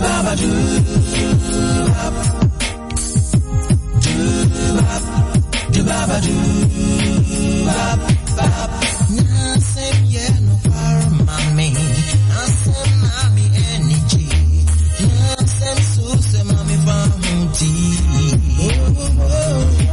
do, do.